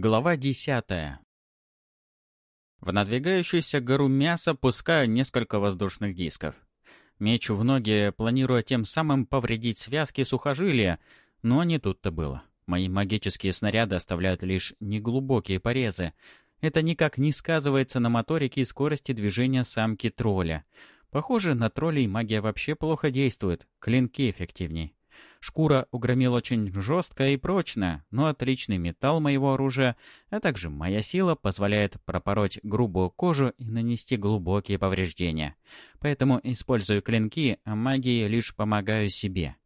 Глава десятая. В надвигающуюся гору мяса пускаю несколько воздушных дисков. Мечу в ноги, планируя тем самым повредить связки сухожилия, но не тут-то было. Мои магические снаряды оставляют лишь неглубокие порезы. Это никак не сказывается на моторике и скорости движения самки тролля. Похоже, на троллей магия вообще плохо действует, клинки эффективней. Шкура у громил очень жесткая и прочная, но отличный металл моего оружия, а также моя сила позволяет пропороть грубую кожу и нанести глубокие повреждения. Поэтому использую клинки, а магией лишь помогаю себе.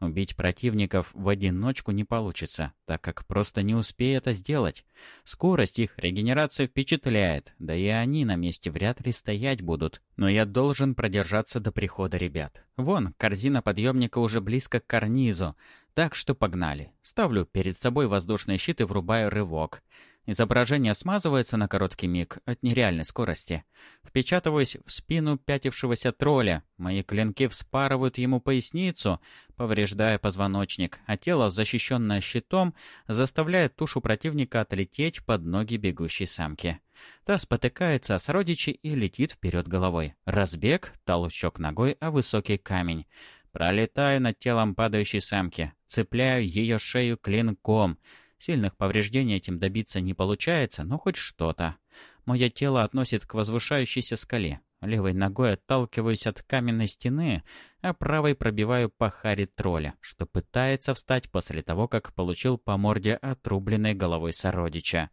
Убить противников в одиночку не получится, так как просто не успею это сделать. Скорость их регенерации впечатляет, да и они на месте вряд ли стоять будут. Но я должен продержаться до прихода ребят. Вон, корзина подъемника уже близко к карнизу, так что погнали. Ставлю перед собой воздушный щит и врубаю рывок. Изображение смазывается на короткий миг от нереальной скорости. Впечатываюсь в спину пятившегося тролля. Мои клинки вспарывают ему поясницу, повреждая позвоночник, а тело, защищенное щитом, заставляет тушу противника отлететь под ноги бегущей самки. Та спотыкается о сородичи и летит вперед головой. Разбег, толчок ногой о высокий камень. Пролетаю над телом падающей самки, цепляю ее шею клинком — Сильных повреждений этим добиться не получается, но хоть что-то. Мое тело относит к возвышающейся скале. Левой ногой отталкиваюсь от каменной стены, а правой пробиваю по харе тролля, что пытается встать после того, как получил по морде отрубленной головой сородича.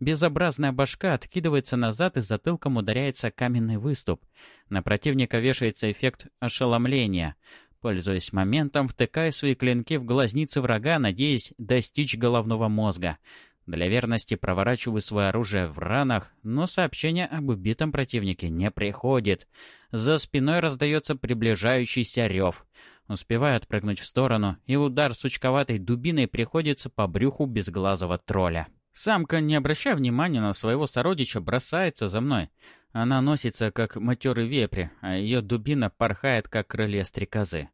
Безобразная башка откидывается назад и затылком ударяется каменный выступ. На противника вешается эффект ошеломления. Пользуясь моментом, втыкаю свои клинки в глазницы врага, надеясь достичь головного мозга. Для верности проворачиваю свое оружие в ранах, но сообщение об убитом противнике не приходит. За спиной раздается приближающийся рев. Успеваю отпрыгнуть в сторону, и удар сучковатой дубиной приходится по брюху безглазого тролля. Самка, не обращая внимания на своего сородича, бросается за мной. Она носится, как матерый вепрь, а ее дубина порхает, как крылья стрекозы.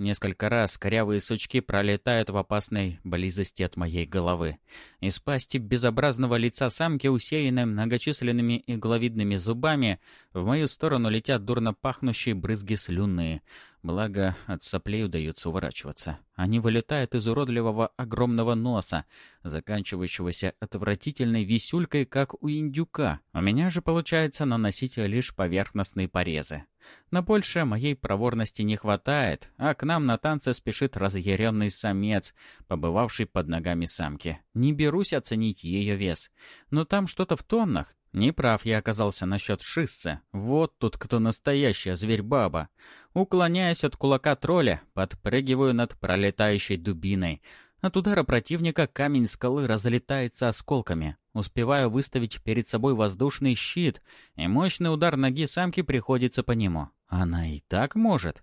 Несколько раз корявые сучки пролетают в опасной близости от моей головы. Из пасти безобразного лица самки, усеянной многочисленными игловидными зубами, в мою сторону летят дурно пахнущие брызги слюны. Благо, от соплей удается уворачиваться. Они вылетают из уродливого огромного носа, заканчивающегося отвратительной висюлькой, как у индюка. У меня же получается наносить лишь поверхностные порезы. На больше моей проворности не хватает, а к нам на танце спешит разъяренный самец, побывавший под ногами самки. Не берусь оценить ее вес, но там что-то в тоннах. Не прав я оказался насчет шиссы. Вот тут кто настоящая зверь-баба. Уклоняясь от кулака тролля, подпрыгиваю над пролетающей дубиной. От удара противника камень скалы разлетается осколками. Успеваю выставить перед собой воздушный щит, и мощный удар ноги самки приходится по нему. Она и так может.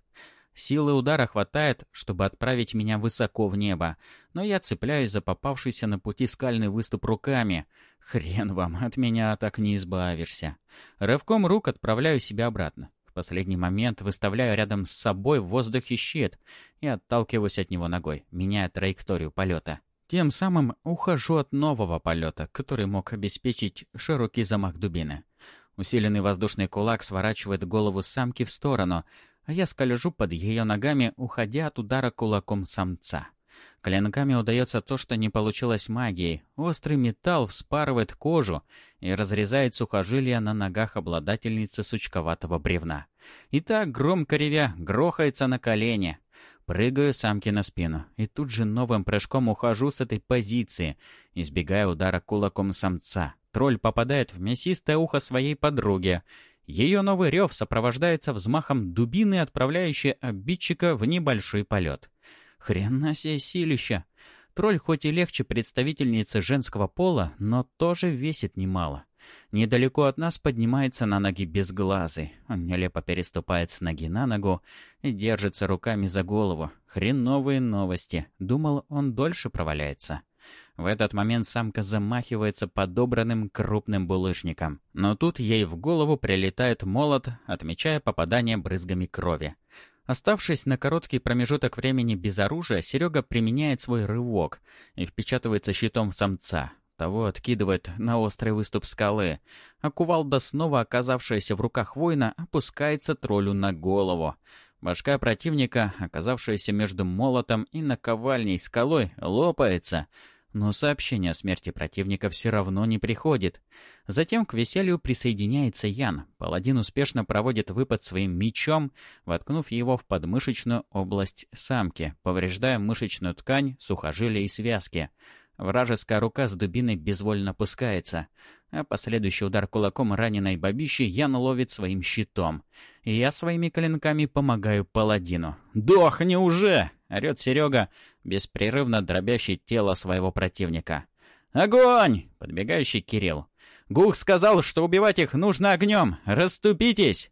Силы удара хватает, чтобы отправить меня высоко в небо, но я цепляюсь за попавшийся на пути скальный выступ руками. Хрен вам, от меня так не избавишься. Рывком рук отправляю себя обратно. В последний момент выставляю рядом с собой в воздухе щит и отталкиваюсь от него ногой, меняя траекторию полета. Тем самым ухожу от нового полета, который мог обеспечить широкий замах дубины. Усиленный воздушный кулак сворачивает голову самки в сторону, а я скольжу под ее ногами, уходя от удара кулаком самца. Клинками удается то, что не получилось магией. Острый металл вспарывает кожу и разрезает сухожилия на ногах обладательницы сучковатого бревна. И так, громко ревя, грохается на колени. Прыгаю самки на спину и тут же новым прыжком ухожу с этой позиции, избегая удара кулаком самца. Тролль попадает в мясистое ухо своей подруги. Ее новый рев сопровождается взмахом дубины, отправляющей обидчика в небольшой полет. Хрена себе силища! Тролль хоть и легче представительницы женского пола, но тоже весит немало. Недалеко от нас поднимается на ноги безглазый. Он нелепо переступает с ноги на ногу и держится руками за голову. Хреновые новости. Думал, он дольше проваляется. В этот момент самка замахивается подобранным крупным булыжником. Но тут ей в голову прилетает молот, отмечая попадание брызгами крови. Оставшись на короткий промежуток времени без оружия, Серега применяет свой рывок и впечатывается щитом в самца. того откидывает на острый выступ скалы, а кувалда, снова оказавшаяся в руках воина, опускается троллю на голову. Башка противника, оказавшаяся между молотом и наковальней скалой, лопается — но сообщение о смерти противника все равно не приходит. Затем к веселью присоединяется Ян. Паладин успешно проводит выпад своим мечом, воткнув его в подмышечную область самки, повреждая мышечную ткань, сухожилия и связки. Вражеская рука с дубиной безвольно опускается, а последующий удар кулаком раненой бабищи Ян ловит своим щитом. И я своими клинками помогаю паладину. «Дохни уже!» — орёт Серега, беспрерывно дробящий тело своего противника. «Огонь!» — подбегающий Кирилл. «Гух сказал, что убивать их нужно огнем! Раступитесь!»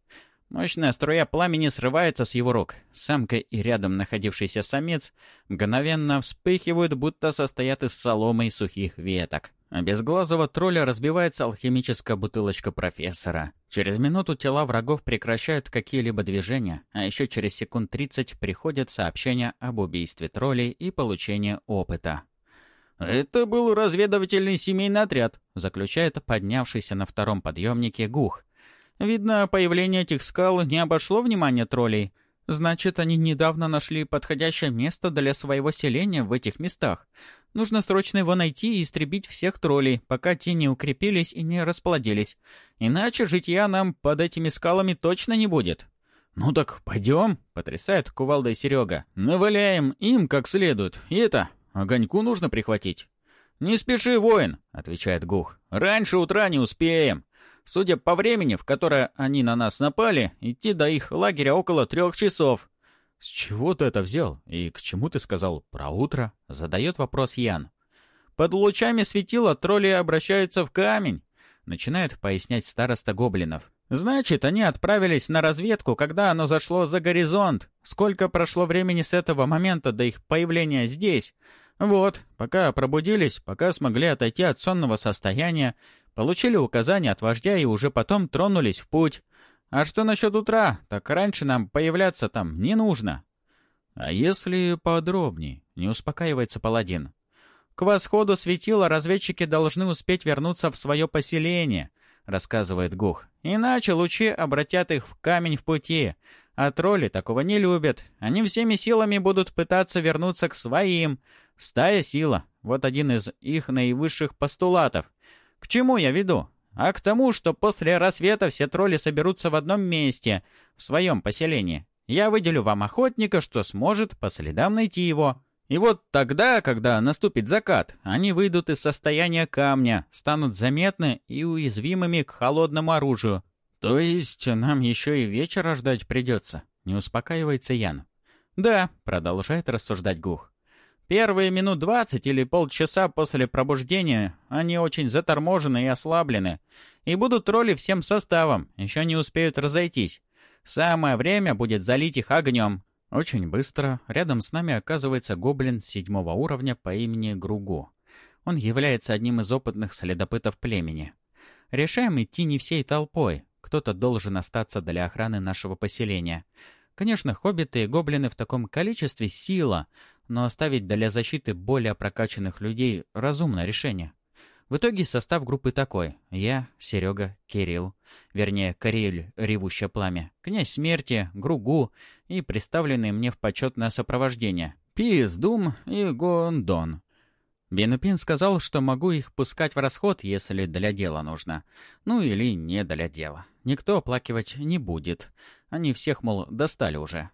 Мощная струя пламени срывается с его рук. Самка и рядом находившийся самец мгновенно вспыхивают, будто состоят из соломы и сухих веток. А без глазого тролля разбивается алхимическая бутылочка профессора. Через минуту тела врагов прекращают какие-либо движения, а еще через секунд 30 приходят сообщения об убийстве троллей и получении опыта. «Это был разведывательный семейный отряд», заключает поднявшийся на втором подъемнике Гух. Видно, появление этих скал не обошло внимания троллей. Значит, они недавно нашли подходящее место для своего селения в этих местах. Нужно срочно его найти и истребить всех троллей, пока те не укрепились и не расплодились. Иначе житья нам под этими скалами точно не будет. «Ну так пойдем», — потрясает кувалдой Серега. «Наваляем им как следует. И это, огоньку нужно прихватить». «Не спеши, воин», — отвечает Гух. «Раньше утра не успеем. Судя по времени, в которое они на нас напали, идти до их лагеря около трех часов. «С чего ты это взял? И к чему ты сказал про утро?» — задает вопрос Ян. «Под лучами светила тролли обращаются в камень», — начинает пояснять староста гоблинов. «Значит, они отправились на разведку, когда оно зашло за горизонт. Сколько прошло времени с этого момента до их появления здесь? Вот, пока пробудились, пока смогли отойти от сонного состояния, Получили указания от вождя и уже потом тронулись в путь. А что насчет утра? Так раньше нам появляться там не нужно. А если подробнее? Не успокаивается паладин. К восходу светила разведчики должны успеть вернуться в свое поселение, рассказывает Гух. Иначе лучи обратят их в камень в пути. А тролли такого не любят. Они всеми силами будут пытаться вернуться к своим. Стая сила. Вот один из их наивысших постулатов. К чему я веду? А к тому, что после рассвета все тролли соберутся в одном месте, в своем поселении. Я выделю вам охотника, что сможет по следам найти его. И вот тогда, когда наступит закат, они выйдут из состояния камня, станут заметны и уязвимыми к холодному оружию. То есть нам еще и вечера ждать придется, не успокаивается Ян. Да, продолжает рассуждать Гух. Первые минут двадцать или полчаса после пробуждения они очень заторможены и ослаблены. И будут тролли всем составом, еще не успеют разойтись. Самое время будет залить их огнем. Очень быстро рядом с нами оказывается гоблин седьмого уровня по имени Гругу. Он является одним из опытных следопытов племени. Решаем идти не всей толпой. Кто-то должен остаться для охраны нашего поселения. Конечно, хоббиты и гоблины в таком количестве — сила, но оставить для защиты более прокачанных людей — разумное решение. В итоге состав группы такой. Я, Серега, Кирилл, вернее, Карель, ревущее пламя, князь смерти, Гругу и представленные мне в почетное сопровождение Пиз, Дум и Гондон. Бенупин сказал, что могу их пускать в расход, если для дела нужно. Ну или не для дела. Никто оплакивать не будет. Они всех, мол, достали уже.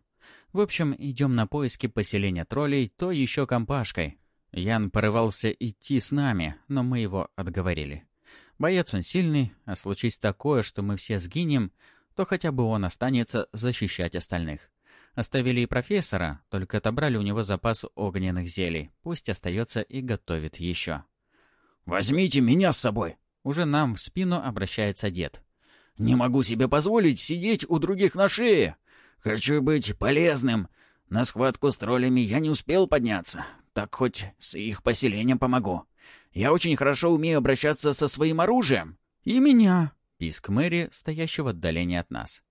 В общем, идем на поиски поселения троллей, то еще компашкой. Ян порывался идти с нами, но мы его отговорили. Боец он сильный, а случись такое, что мы все сгинем, то хотя бы он останется защищать остальных. Оставили и профессора, только отобрали у него запас огненных зелий. Пусть остается и готовит еще. «Возьмите меня с собой!» Уже нам в спину обращается дед. Не могу себе позволить сидеть у других на шее. Хочу быть полезным. На схватку с троллями я не успел подняться. Так хоть с их поселением помогу. Я очень хорошо умею обращаться со своим оружием. И меня. Писк Мэри, стоящего в отдалении от нас.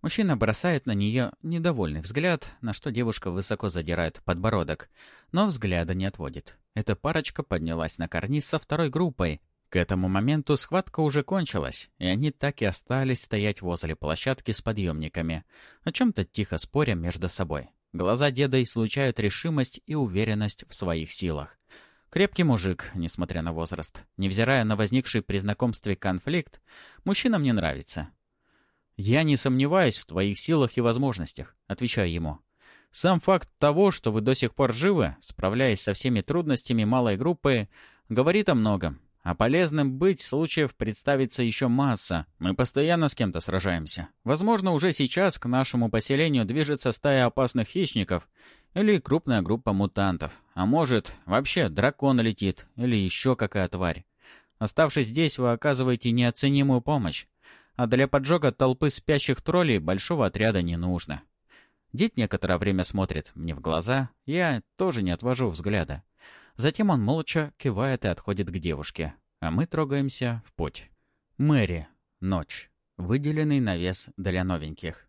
Мужчина бросает на нее недовольный взгляд, на что девушка высоко задирает подбородок, но взгляда не отводит. Эта парочка поднялась на карниз со второй группой. К этому моменту схватка уже кончилась, и они так и остались стоять возле площадки с подъемниками, о чем-то тихо споря между собой. Глаза деда излучают решимость и уверенность в своих силах. Крепкий мужик, несмотря на возраст. Невзирая на возникший при знакомстве конфликт, мужчина мне нравится. «Я не сомневаюсь в твоих силах и возможностях», — отвечаю ему. «Сам факт того, что вы до сих пор живы, справляясь со всеми трудностями малой группы, говорит о многом. А полезным быть случаев представится еще масса. Мы постоянно с кем-то сражаемся. Возможно, уже сейчас к нашему поселению движется стая опасных хищников или крупная группа мутантов. А может, вообще дракон летит или еще какая тварь. Оставшись здесь, вы оказываете неоценимую помощь. А для поджога толпы спящих троллей большого отряда не нужно. Дед некоторое время смотрит мне в глаза, я тоже не отвожу взгляда. Затем он молча кивает и отходит к девушке. А мы трогаемся в путь. Мэри. Ночь. Выделенный навес для новеньких.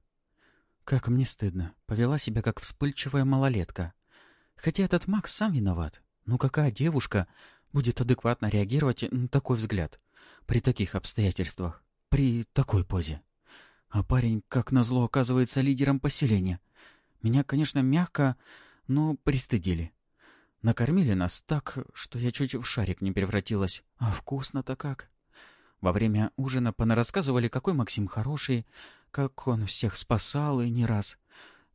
Как мне стыдно. Повела себя как вспыльчивая малолетка. Хотя этот Макс сам виноват. Ну какая девушка будет адекватно реагировать на такой взгляд? При таких обстоятельствах. При такой позе. А парень, как назло, оказывается лидером поселения. Меня, конечно, мягко, но пристыдили. Накормили нас так, что я чуть в шарик не превратилась. А вкусно-то как. Во время ужина понарассказывали, какой Максим хороший, как он всех спасал и не раз.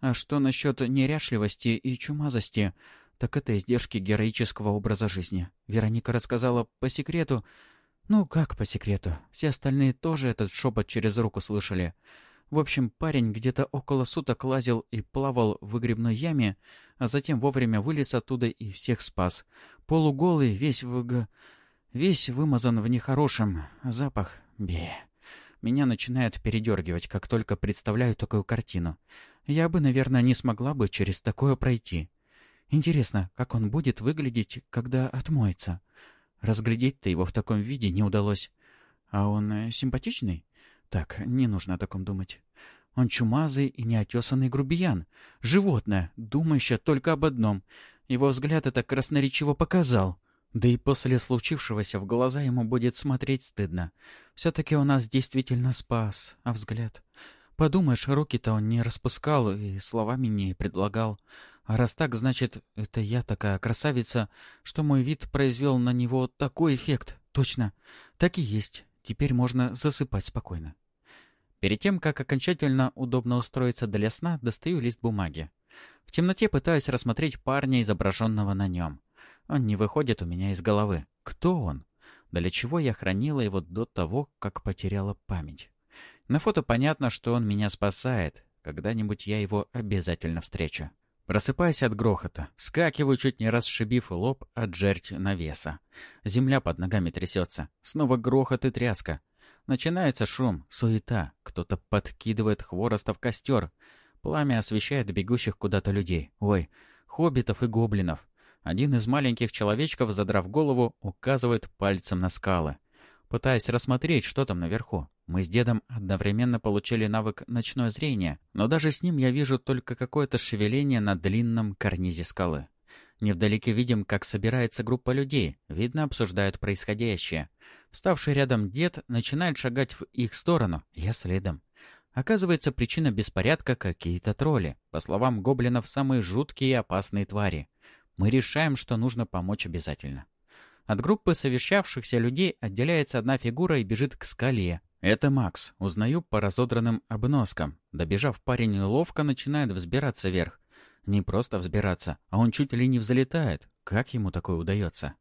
А что насчет неряшливости и чумазости, так это издержки героического образа жизни. Вероника рассказала по секрету. Ну, как по секрету? Все остальные тоже этот шепот через руку слышали. В общем, парень где-то около суток лазил и плавал в выгребной яме, а затем вовремя вылез оттуда и всех спас. Полуголый, весь в... весь вымазан в нехорошем. Запах... Бе. Меня начинает передергивать, как только представляю такую картину. Я бы, наверное, не смогла бы через такое пройти. Интересно, как он будет выглядеть, когда отмоется? Разглядеть-то его в таком виде не удалось. А он э, симпатичный? Так, не нужно о таком думать. Он чумазый и неотесанный грубиян. Животное, думающее только об одном. Его взгляд это красноречиво показал. Да и после случившегося в глаза ему будет смотреть стыдно. Все-таки он нас действительно спас. А взгляд... Подумаешь, руки-то он не распускал и словами не предлагал. А раз так, значит, это я такая красавица, что мой вид произвел на него такой эффект. Точно. Так и есть. Теперь можно засыпать спокойно. Перед тем, как окончательно удобно устроиться для сна, достаю лист бумаги. В темноте пытаюсь рассмотреть парня, изображенного на нем. Он не выходит у меня из головы. Кто он? Для чего я хранила его до того, как потеряла память? На фото понятно, что он меня спасает. Когда-нибудь я его обязательно встречу. Просыпаясь от грохота, скакиваю, чуть не расшибив лоб от жерть навеса. Земля под ногами трясется. Снова грохот и тряска. Начинается шум, суета. Кто-то подкидывает хвороста в костер. Пламя освещает бегущих куда-то людей. Ой, хоббитов и гоблинов. Один из маленьких человечков, задрав голову, указывает пальцем на скалы. Пытаясь рассмотреть, что там наверху. Мы с дедом одновременно получили навык «ночное зрение», но даже с ним я вижу только какое-то шевеление на длинном карнизе скалы. Невдалеке видим, как собирается группа людей. Видно, обсуждают происходящее. Вставший рядом дед начинает шагать в их сторону. Я следом. Оказывается, причина беспорядка — какие-то тролли. По словам гоблинов, самые жуткие и опасные твари. Мы решаем, что нужно помочь обязательно. От группы совещавшихся людей отделяется одна фигура и бежит к скале. Это Макс. Узнаю по разодранным обноскам. Добежав, парень ловко начинает взбираться вверх. Не просто взбираться, а он чуть ли не взлетает. Как ему такое удается?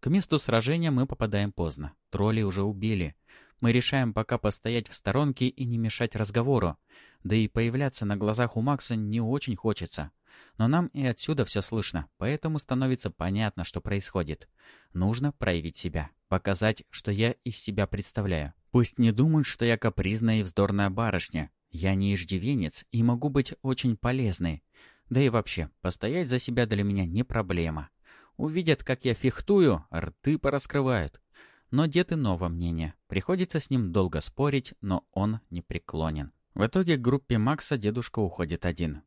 К месту сражения мы попадаем поздно. Тролли уже убили. Мы решаем пока постоять в сторонке и не мешать разговору. Да и появляться на глазах у Макса не очень хочется. Но нам и отсюда все слышно, поэтому становится понятно, что происходит. Нужно проявить себя, показать, что я из себя представляю. Пусть не думают, что я капризная и вздорная барышня. Я не иждивенец и могу быть очень полезной. Да и вообще, постоять за себя для меня не проблема. Увидят, как я фехтую, рты пораскрывают. Но дед иного мнения. Приходится с ним долго спорить, но он не преклонен. В итоге к группе Макса дедушка уходит один.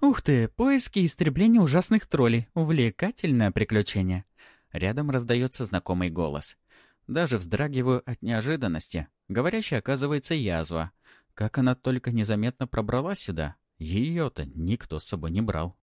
«Ух ты, поиски и истребление ужасных троллей. Увлекательное приключение». Рядом раздается знакомый голос. Даже вздрагиваю от неожиданности. Говорящая оказывается язва. Как она только незаметно пробралась сюда. Ее-то никто с собой не брал.